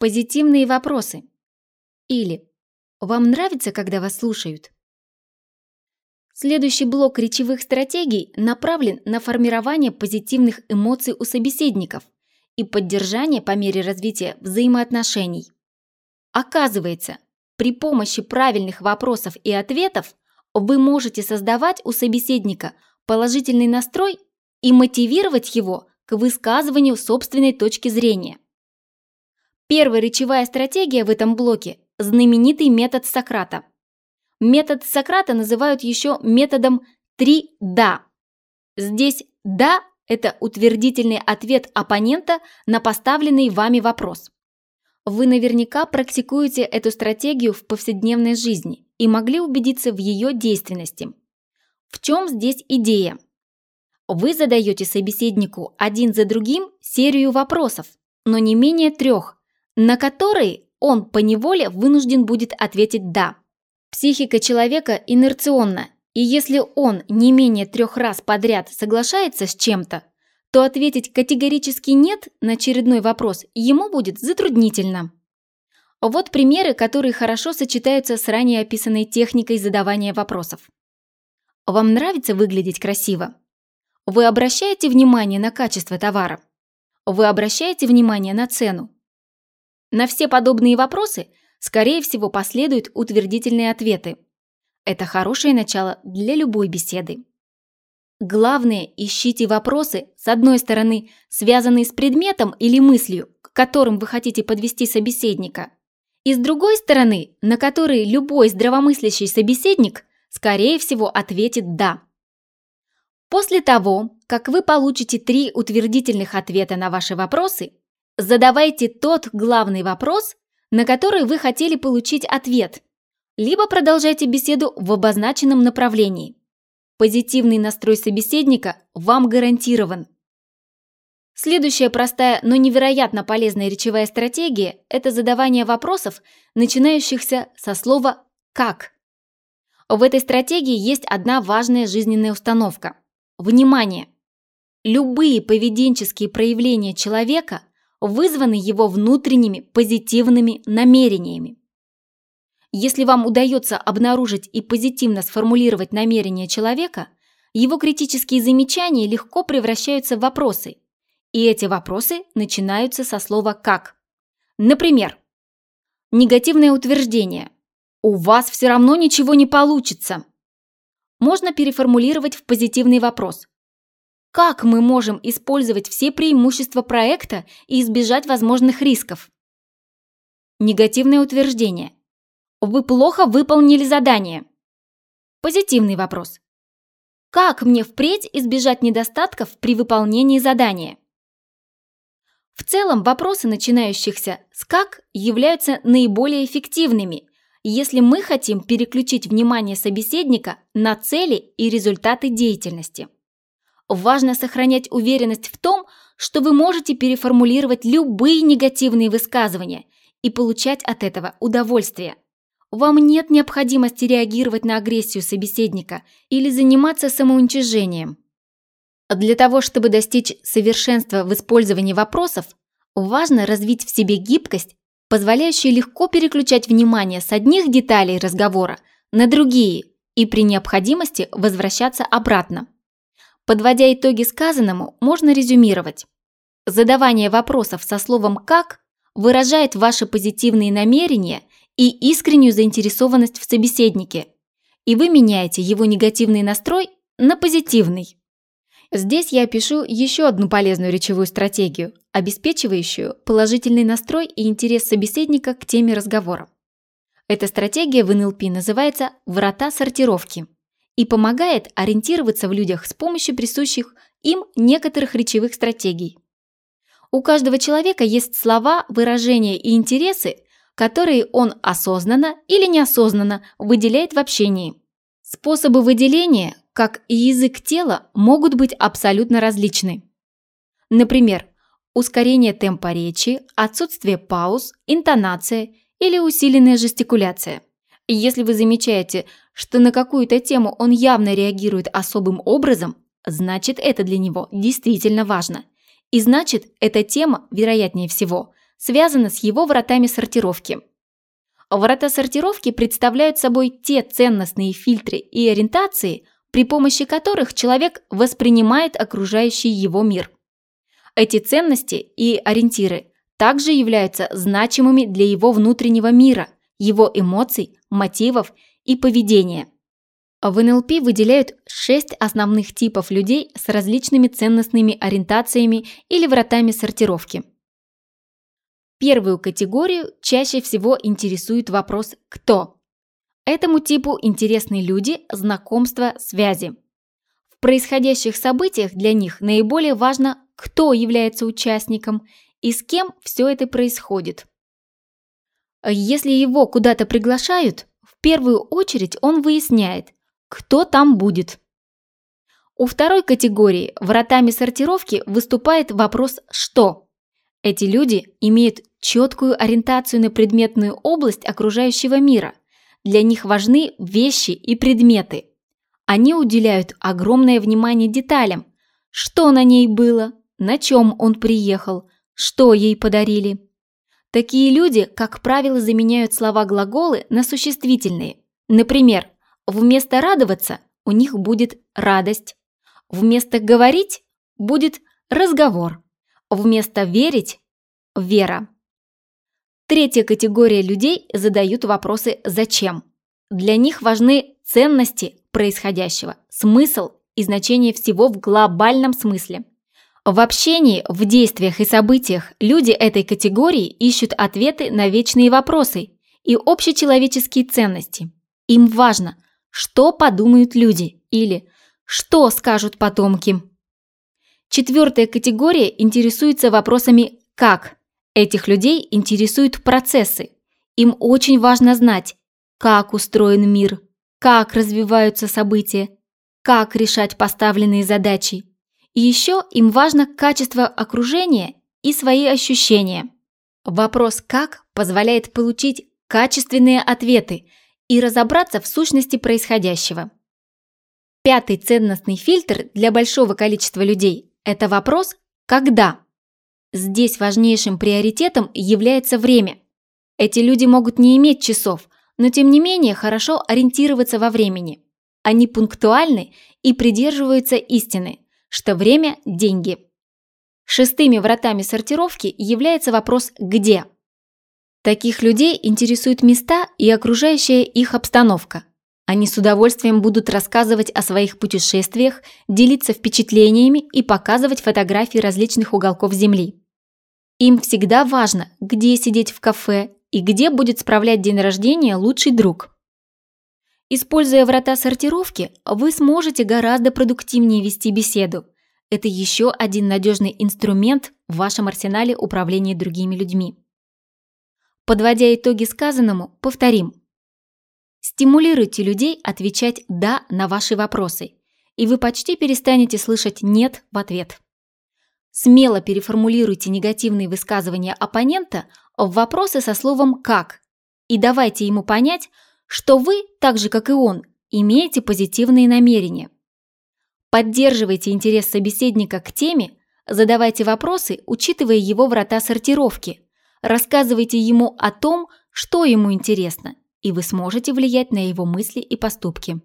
Позитивные вопросы. Или «Вам нравится, когда вас слушают?» Следующий блок речевых стратегий направлен на формирование позитивных эмоций у собеседников и поддержание по мере развития взаимоотношений. Оказывается, при помощи правильных вопросов и ответов вы можете создавать у собеседника положительный настрой и мотивировать его к высказыванию собственной точки зрения. Первая речевая стратегия в этом блоке – знаменитый метод Сократа. Метод Сократа называют еще методом «три да». Здесь «да» – это утвердительный ответ оппонента на поставленный вами вопрос. Вы наверняка практикуете эту стратегию в повседневной жизни и могли убедиться в ее действенности. В чем здесь идея? Вы задаете собеседнику один за другим серию вопросов, но не менее трех, на которые он поневоле вынужден будет ответить «да». Психика человека инерционна, и если он не менее трех раз подряд соглашается с чем-то, то ответить категорически «нет» на очередной вопрос ему будет затруднительно. Вот примеры, которые хорошо сочетаются с ранее описанной техникой задавания вопросов. Вам нравится выглядеть красиво? Вы обращаете внимание на качество товара? Вы обращаете внимание на цену? На все подобные вопросы, скорее всего, последуют утвердительные ответы. Это хорошее начало для любой беседы. Главное, ищите вопросы, с одной стороны, связанные с предметом или мыслью, к которым вы хотите подвести собеседника, и с другой стороны, на которые любой здравомыслящий собеседник, скорее всего, ответит «да». После того, как вы получите три утвердительных ответа на ваши вопросы, задавайте тот главный вопрос, на который вы хотели получить ответ, либо продолжайте беседу в обозначенном направлении. Позитивный настрой собеседника вам гарантирован. Следующая простая, но невероятно полезная речевая стратегия – это задавание вопросов, начинающихся со слова «как». В этой стратегии есть одна важная жизненная установка. Внимание! Любые поведенческие проявления человека вызваны его внутренними позитивными намерениями. Если вам удается обнаружить и позитивно сформулировать намерения человека, его критические замечания легко превращаются в вопросы. И эти вопросы начинаются со слова «как». Например, негативное утверждение «У вас все равно ничего не получится». Можно переформулировать в позитивный вопрос. Как мы можем использовать все преимущества проекта и избежать возможных рисков? Негативное утверждение. Вы плохо выполнили задание. Позитивный вопрос. Как мне впредь избежать недостатков при выполнении задания? В целом, вопросы, начинающихся с «как», являются наиболее эффективными, если мы хотим переключить внимание собеседника на цели и результаты деятельности. Важно сохранять уверенность в том, что вы можете переформулировать любые негативные высказывания и получать от этого удовольствие. Вам нет необходимости реагировать на агрессию собеседника или заниматься самоуничижением. Для того, чтобы достичь совершенства в использовании вопросов, важно развить в себе гибкость, позволяющую легко переключать внимание с одних деталей разговора на другие и при необходимости возвращаться обратно. Подводя итоги сказанному, можно резюмировать. Задавание вопросов со словом «как» выражает ваши позитивные намерения и искреннюю заинтересованность в собеседнике, и вы меняете его негативный настрой на позитивный. Здесь я опишу еще одну полезную речевую стратегию, обеспечивающую положительный настрой и интерес собеседника к теме разговора. Эта стратегия в НЛП называется «врата сортировки» и помогает ориентироваться в людях с помощью присущих им некоторых речевых стратегий. У каждого человека есть слова, выражения и интересы, которые он осознанно или неосознанно выделяет в общении. Способы выделения, как и язык тела, могут быть абсолютно различны. Например, ускорение темпа речи, отсутствие пауз, интонация или усиленная жестикуляция. Если вы замечаете, что на какую-то тему он явно реагирует особым образом, значит это для него действительно важно. И значит, эта тема, вероятнее всего, связано с его вратами сортировки. Врата сортировки представляют собой те ценностные фильтры и ориентации, при помощи которых человек воспринимает окружающий его мир. Эти ценности и ориентиры также являются значимыми для его внутреннего мира, его эмоций, мотивов и поведения. В НЛП выделяют шесть основных типов людей с различными ценностными ориентациями или вратами сортировки. Первую категорию чаще всего интересует вопрос «кто?». Этому типу интересны люди, знакомства, связи. В происходящих событиях для них наиболее важно, кто является участником и с кем все это происходит. Если его куда-то приглашают, в первую очередь он выясняет, кто там будет. У второй категории вратами сортировки выступает вопрос «что?». Эти люди имеют четкую ориентацию на предметную область окружающего мира. Для них важны вещи и предметы. Они уделяют огромное внимание деталям. Что на ней было, на чем он приехал, что ей подарили. Такие люди, как правило, заменяют слова-глаголы на существительные. Например, вместо «радоваться» у них будет «радость», вместо «говорить» будет «разговор», вместо «верить» – «вера». Третья категория людей задают вопросы «зачем?». Для них важны ценности происходящего, смысл и значение всего в глобальном смысле. В общении, в действиях и событиях люди этой категории ищут ответы на вечные вопросы и общечеловеческие ценности. Им важно, что подумают люди или что скажут потомки. Четвертая категория интересуется вопросами «как?». Этих людей интересуют процессы. Им очень важно знать, как устроен мир, как развиваются события, как решать поставленные задачи, и еще им важно качество окружения и свои ощущения. Вопрос «как» позволяет получить качественные ответы и разобраться в сущности происходящего. Пятый ценностный фильтр для большого количества людей – это вопрос «когда?». Здесь важнейшим приоритетом является время. Эти люди могут не иметь часов, но тем не менее хорошо ориентироваться во времени. Они пунктуальны и придерживаются истины – что время – деньги. Шестыми вратами сортировки является вопрос «где?». Таких людей интересуют места и окружающая их обстановка. Они с удовольствием будут рассказывать о своих путешествиях, делиться впечатлениями и показывать фотографии различных уголков Земли. Им всегда важно, где сидеть в кафе и где будет справлять день рождения лучший друг. Используя врата сортировки, вы сможете гораздо продуктивнее вести беседу. Это еще один надежный инструмент в вашем арсенале управления другими людьми. Подводя итоги сказанному, повторим. Стимулируйте людей отвечать «да» на ваши вопросы, и вы почти перестанете слышать «нет» в ответ. Смело переформулируйте негативные высказывания оппонента в вопросы со словом «как» и давайте ему понять, что вы, так же как и он, имеете позитивные намерения. Поддерживайте интерес собеседника к теме, задавайте вопросы, учитывая его врата сортировки, рассказывайте ему о том, что ему интересно, и вы сможете влиять на его мысли и поступки.